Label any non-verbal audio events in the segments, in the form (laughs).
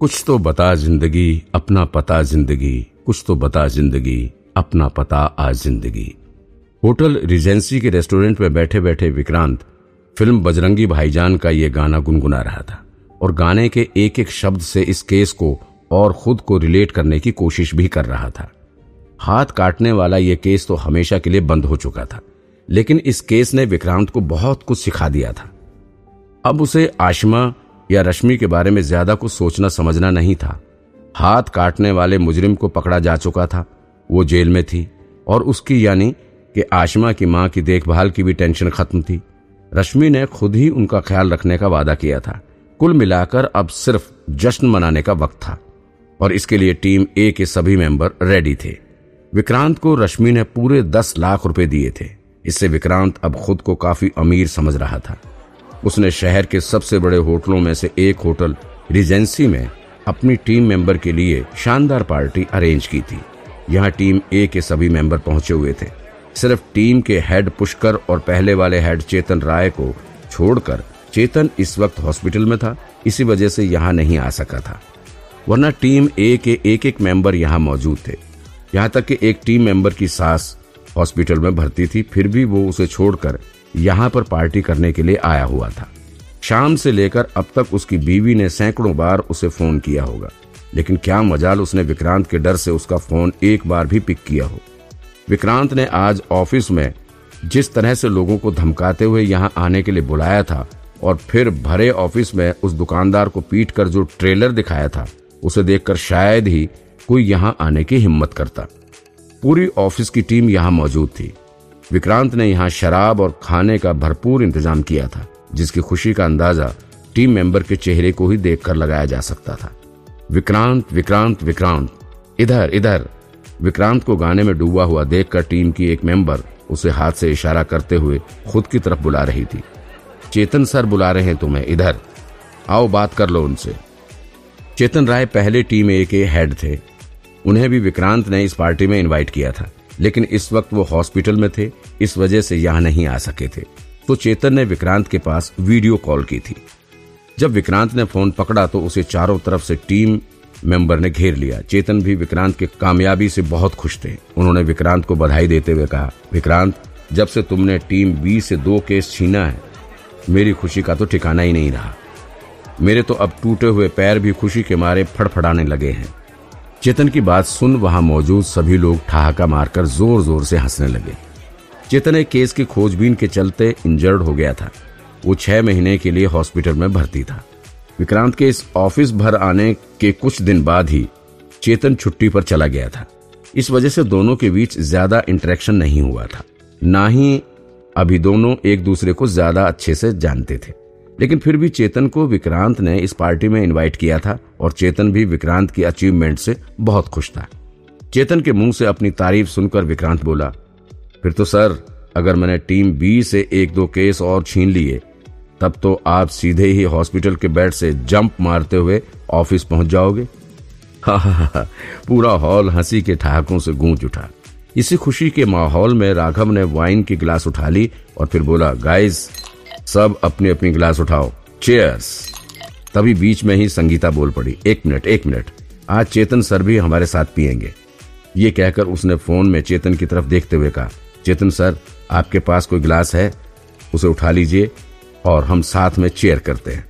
कुछ तो बता ज़िंदगी, अपना पता ज़िंदगी। कुछ तो बता ज़िंदगी, अपना पता आज ज़िंदगी। होटल रिजेंसी के रेस्टोरेंट में बैठे बैठे विक्रांत, फ़िल्म बजरंगी भाईजान का ये गाना गुनगुना रहा था और गाने के एक एक शब्द से इस केस को और खुद को रिलेट करने की कोशिश भी कर रहा था। हाथ काटने वाला यह केस तो हमेशा के लिए बंद हो चुका था, लेकिन इस केस ने विक्रांत को बहुत कुछ सिखा दिया था। अब उसे आशमा या रश्मि के बारे में ज़्यादा कुछ सोचना समझना नहीं था। हाथ काटने वाले मुजरिम को पकड़ा जा चुका था। वो जेल में थी और उसकी यानी कि आशमा की माँ की देखभाल की भी टेंशन खत्म थी। रश्मि ने खुद ही उनका ख्याल रखने का वादा किया था। कुल मिलाकर अब सिर्फ़ जश्न मनाने का वक्त था और इसके लिए टीम ए के सभी मेंबर रेडी थे। विक्रांत को रश्मि ने पूरे दस लाख रुपए दिए थे। इससे विक्रांत अब खुद को काफ़ी अमीर समझ रहा था। उसने शहर के सबसे बड़े होटलों में से एक होटल रिजेंसी में अपनी टीम मेंबर के लिए शानदार पार्टी अरेंज की थी। यहाँ टीम ए के सभी मेंबर पहुँचे हुए थे। सिर्फ़ टीम के हेड पुष्कर और पहले वाले हेड चेतन राय को छोड़कर चेतन इस वक्त हॉस्पिटल में था, इसी वजह से यहाँ नहीं आ सका था। वरना टीम ए के एक एक मेंबर यहाँ मौजूद थे। यहाँ तक कि एक टीम मेंबर की सास हॉस्पिटल में भर्ती थी, फिर भी वो उसे छोड़कर यहाँ पर पार्टी करने के लिए आया हुआ था। शाम से लेकर अब तक उसकी बीवी ने सैकड़ों बार उसे फ़ोन किया होगा, लेकिन क्या मजाल उसने विक्रांत के डर से उसका फ़ोन एक बार भी पिक किया हो। विक्रांत ने आज ऑफ़िस में जिस तरह से लोगों को धमकाते हुए यहाँ आने के लिए बुलाया था और फिर भरे ऑफ़िस में उस दुकानदार को पीट कर जो ट्रेलर दिखाया था, उसे देखकर शायद ही कोई यहाँ आने की हिम्मत करता। पूरी ऑफ़िस की टीम यहाँ मौजूद थी। विक्रांत ने यहाँ शराब और खाने का भरपूर इंतज़ाम किया था, जिसकी खुशी का अंदाज़ा टीम मेंबर के चेहरे को ही देखकर लगाया जा सकता था। विक्रांत विक्रांत विक्रांत, इधर इधर। विक्रांत को गाने में डूबा हुआ देखकर टीम की एक मेंबर उसे हाथ से इशारा करते हुए खुद की तरफ़ बुला रही थी। चेतन सर बुला रहे हैं तुम्हें, इधर। आओ बात कर लो उनसे। चेतन राय पहले टीम ए के हेड थे। उन्हें भी विक्रांत ने इस पार्टी में इनवाइट किया था। लेकिन इस वक्त वो हॉस्पिटल में थे, इस वजह से यहाँ नहीं आ सके थे। तो चेतन ने विक्रांत के पास वीडियो कॉल की थी। जब विक्रांत ने फ़ोन पकड़ा तो उसे चारों तरफ़ से टीम मेंबर ने घेर लिया। चेतन भी विक्रांत की कामयाबी से बहुत खुश थे। उन्होंने विक्रांत को बधाई देते हुए कहा, विक्रांत, जब से तुमने टीम बी से दो केस छीना है, मेरी खुशी का तो ठिकाना ही नहीं रहा। मेरे तो अब टूटे हुए पैर भी खुशी के मारे फड़फड़ाने लगे हैं। चेतन की बात सुन वहाँ मौजूद सभी लोग ठहाका मारकर ज़ोर ज़ोर से हंसने लगे। चेतन एक केस की खोजबीन के चलते इंजर्ड हो गया था। वो छह महीने के लिए हॉस्पिटल में भर्ती था। विक्रांत के इस ऑफ़िस भर आने के कुछ दिन बाद ही चेतन छुट्टी पर चला गया था। इस वजह से दोनों के बीच ज़्यादा इंटरेक्शन नहीं हुआ था। ना ही अभी दोनों एक दूसरे को ज़्यादा अच्छे से जानते थे। लेकिन फिर भी चेतन को विक्रांत ने इस पार्टी में इनवाइट किया था और चेतन भी विक्रांत की अचीवमेंट से बहुत खुश था। चेतन के मुँह से अपनी तारीफ़ सुनकर विक्रांत बोला, फिर तो सर, अगर मैंने टीम बी से एक दो केस और छीन लिए, तब तो आप सीधे ही हॉस्पिटल के बेड से जंप मारते हुए ऑफ़िस पहुँच जाओगे। हा हा हा पूरा हॉल हँसी के ठहाकों से गूंज उठा। इसी खुशी के माहौल में राघव ने वाइन की गिलास उठा ली और फिर बोला, गाइस सब अपनी अपनी गिलास उठाओ। चेयर्स तभी बीच में ही संगीता बोल पड़ी, एक मिनट एक मिनट। आज चेतन सर भी हमारे साथ पियेंगे। ये कहकर उसने फ़ोन में चेतन की तरफ़ देखते हुए कहा, चेतन सर, आपके पास कोई गिलास है? उसे उठा लीजिए और हम साथ में चेयर करते हैं।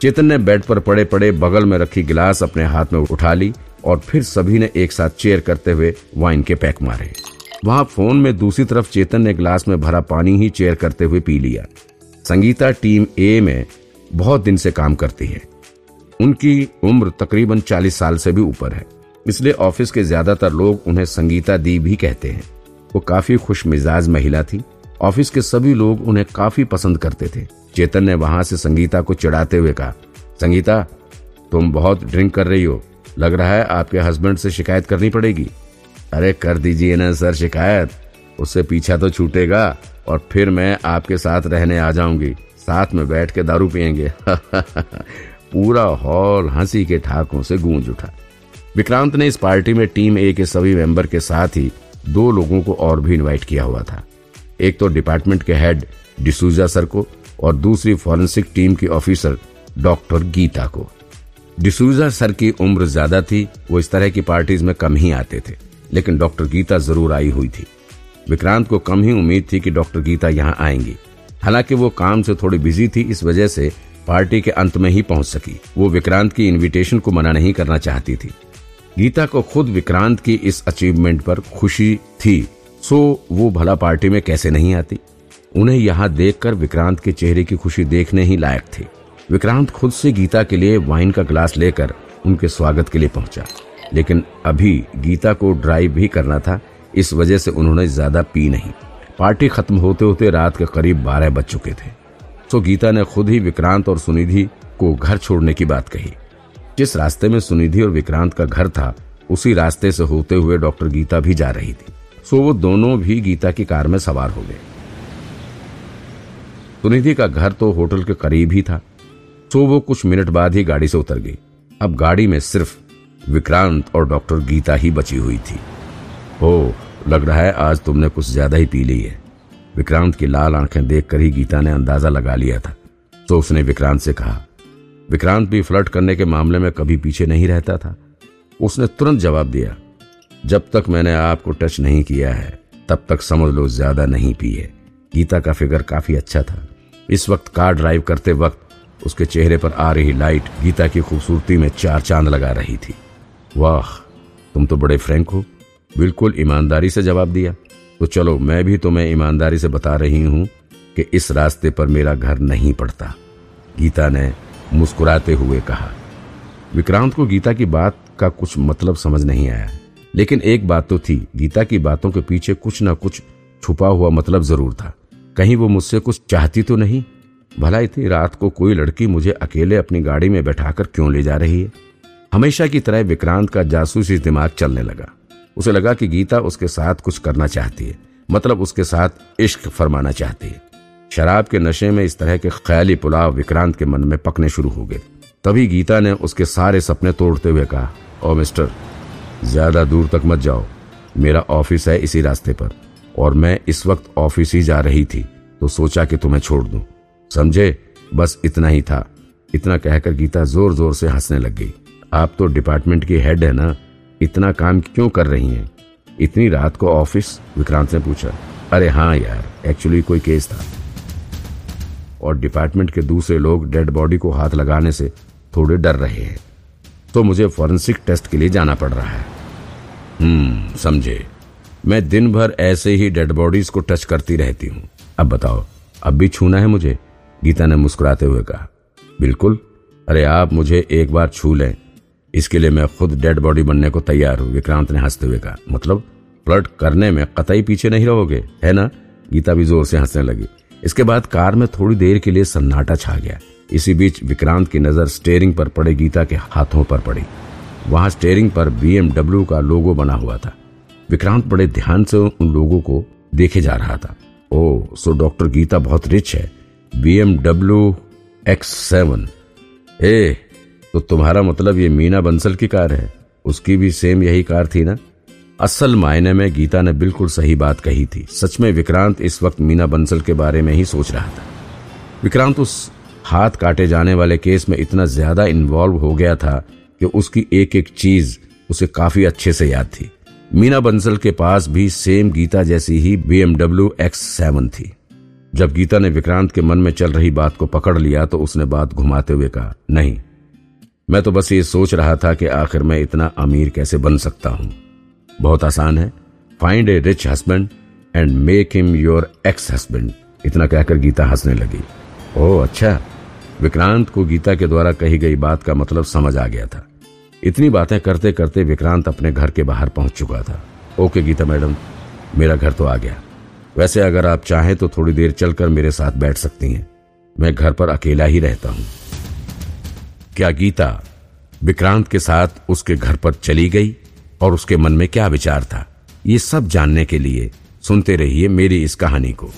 चेतन ने बेड पर पड़े पड़े बगल में रखी गिलास अपने हाथ में उठा ली और फिर सभी ने एक साथ चेयर करते हुए वाइन के पैक मारे। वहाँ फ़ोन में दूसरी तरफ़ चेतन ने गिलास में भरा पानी ही चेयर करते हुए पी लिया। संगीता टीम ए में बहुत दिन से काम करती है। उनकी उम्र तकरीबन 40 साल से भी ऊपर है। इसलिए ऑफ़िस के ज़्यादातर लोग उन्हें संगीता दी भी कहते हैं। वो काफ़ी खुश मिजाज महिला थी। ऑफ़िस के सभी लोग उन्हें काफ़ी पसंद करते थे। चेतन ने वहाँ से संगीता को चिढ़ाते हुए कहा, संगीता, तुम बहुत ड्रिंक कर रही हो। लग रहा है आपके हस्बैंड से शिकायत करनी पड़ेगी। अरे कर दीजिए ना सर शिकायत। उससे पीछा तो छूटेगा और फिर मैं आपके साथ रहने आ जाऊँगी। साथ में बैठ के दारू पियेंगे। (laughs) पूरा हॉल हँसी के ठाकों से गूंज उठा। विक्रांत ने इस पार्टी में टीम ए के सभी मेंबर के साथ ही दो लोगों को और भी इनवाइट किया हुआ था। एक तो डिपार्टमेंट के हेड डिसूजा सर को और दूसरी फॉरेंसिक टीम की ऑफिसर डॉक्टर गीता को। डिसूजा सर की उम्र ज़्यादा थी, वो इस तरह की पार्टीज़ में कम ही आते थे, लेकिन डॉक्टर गीता ज़रूर आई हुई थी। विक्रांत को कम ही उम्मीद थी कि डॉक्टर गीता यहाँ आएँगी। हालाँकि वो काम से थोड़ी बिज़ी थी, इस वजह से पार्टी के अंत में ही पहुँच सकी। वो विक्रांत की इनविटेशन को मना नहीं करना चाहती थी। गीता को खुद विक्रांत की इस अचीवमेंट पर खुशी थी। सो वो भला पार्टी में कैसे नहीं आती? उन्हें यहाँ देखकर विक्रांत के चेहरे की खुशी देखने ही लायक थी। विक्रांत खुद से गीता के लिए वाइन का ग्लास लेकर उनके स्वागत के लिए पहुँचा। लेकिन अभी गीता को ड्राइव भी करना था। इस वजह से उन्होंने ज़्यादा पी नहीं। पार्टी खत्म होते होते रात के करीब बारह बज चुके थे। तो गीता ने खुद ही विक्रांत और सुनिधि को घर छोड़ने की बात कही। जिस रास्ते में सुनिधि और विक्रांत का घर था, उसी रास्ते से होते हुए डॉक्टर गीता भी जा रही थी। सो वो दोनों भी गीता की कार में सवार हो गए। सुनिधि का घर तो होटल के करीब ही था। सो वो कुछ मिनट बाद ही गाड़ी से उतर गई। अब गाड़ी में सिर्फ़ विक्रांत और डॉक्टर गीता ही बची हुई थी। ओ लग रहा है आज तुमने कुछ ज़्यादा ही पी ली है। विक्रांत की लाल आँखें देखकर ही गीता ने अंदाज़ा लगा लिया था। तो उसने विक्रांत से कहा, विक्रांत भी फ्लर्ट करने के मामले में कभी पीछे नहीं रहता था। उसने तुरंत जवाब दिया, जब तक मैंने आपको टच नहीं किया है, तब तक समझ लो ज़्यादा नहीं पी है गीता का फिगर काफ़ी अच्छा था। इस वक्त कार ड्राइव करते वक्त उसके चेहरे पर आ रही लाइट गीता की खूबसूरती में चार चाँद लगा रही थी। वाह, तुम तो बड़े फ्रैंक हो। बिल्कुल ईमानदारी से जवाब दिया। तो चलो, मैं भी तुम्हें ईमानदारी से बता रही हूँ कि इस रास्ते पर मेरा घर नहीं पड़ता। गीता ने मुस्कुराते हुए कहा, विक्रांत को गीता की बात का कुछ मतलब समझ नहीं आया। लेकिन एक बात तो थी, गीता की बातों के पीछे कुछ न कुछ छुपा हुआ मतलब ज़रूर था। कहीं वो मुझसे कुछ चाहती तो नहीं? भला इतनी रात को कोई लड़की मुझे अकेले अपनी गाड़ी में बैठाकर क्यों ले जा रही है? हमेशा की तरह विक्रांत का जासूसी दिमाग चलने लगा। उसे लगा कि गीता उसके साथ कुछ करना चाहती है मतलब उसके साथ इश्क फरमाना चाहती है। शराब के नशे में इस तरह के ख्याली पुलाव विक्रांत के मन में पकने शुरू हो गए। तभी गीता ने उसके सारे सपने तोड़ते हुए कहा, ओ मिस्टर, ज़्यादा दूर तक मत जाओ। मेरा ऑफ़िस है इसी रास्ते पर, और मैं इस वक्त ऑफ़िस ही जा रही थी तो सोचा कि तुम्हें छोड़ दूँ। समझे? बस इतना ही था। इतना कहकर गीता ज़ोर ज़ोर से हंसने लग गई। आप तो डिपार्टमेंट की हेड है ना इतना काम क्यों कर रही हैं? इतनी रात को ऑफ़िस? विक्रांत ने पूछा। अरे हाँ यार एक्चुअली कोई केस था। और डिपार्टमेंट के दूसरे लोग डेड बॉडी को हाथ लगाने से थोड़े डर रहे हैं। तो मुझे फॉरेंसिक टेस्ट के लिए जाना पड़ रहा है। हम्म समझे। मैं दिन भर ऐसे ही डेड बॉडीज को टच करती रहती हूँ। अब बताओ, अब भी छूना है मुझे? गीता ने मुस्कुराते हुए कहा। बिल्कुल। अरे आप मुझे एक बार छू लें। इसके लिए मैं खुद डेड बॉडी बनने को तैयार हूँ। विक्रांत ने हँसते हुए कहा मतलब फ्लर्ट करने में कतई पीछे नहीं रहोगे, है ना? गीता भी ज़ोर से हंसने लगी। इसके बाद कार में थोड़ी देर के लिए सन्नाटा छा गया। इसी बीच विक्रांत की नज़र स्टेयरिंग पर पड़े गीता के हाथों पर पड़ी। वहाँ स्टेयरिंग पर बीएमडब्ल्यू का लोगो बना हुआ था। विक्रांत बड़े ध्यान से उन लोगों को देखे जा रहा था। ओ सो डॉक्टर गीता बहुत रिच है। बीएमडब्ल्यू एक्स सेवन ए तो तुम्हारा मतलब ये मीना बंसल की कार है। उसकी भी सेम यही कार थी ना? असल मायने में गीता ने बिल्कुल सही बात कही थी। सच में विक्रांत इस वक्त मीना बंसल के बारे में ही सोच रहा था। विक्रांत, उस हाथ काटे जाने वाले केस में इतना ज़्यादा इन्वॉल्व हो गया था कि उसकी एक एक चीज़ उसे काफ़ी अच्छे से याद थी। मीना बंसल के पास भी सेम गीता जैसी ही बीएमडब्ल्यू एक्स सेवन थी। जब गीता ने विक्रांत के मन में चल रही बात को पकड़ लिया तो उसने बात घुमाते हुए कहा, नहीं मैं तो बस ये सोच रहा था कि आखिर मैं इतना अमीर कैसे बन सकता हूँ। बहुत आसान है। Find a rich husband and make him your ex husband इतना कहकर गीता हंसने लगी। ओह अच्छा। विक्रांत को गीता के द्वारा कही गई बात का मतलब समझ आ गया था। इतनी बातें करते करते विक्रांत अपने घर के बाहर पहुँच चुका था। ओके गीता मैडम, मेरा घर तो आ गया। वैसे अगर आप चाहें तो थोड़ी देर चलकर मेरे साथ बैठ सकती हैं। मैं घर पर अकेला ही रहता हूँ। क्या गीता विक्रांत के साथ उसके घर पर चली गई और उसके मन में क्या विचार था? ये सब जानने के लिए सुनते रहिए मेरी इस कहानी को।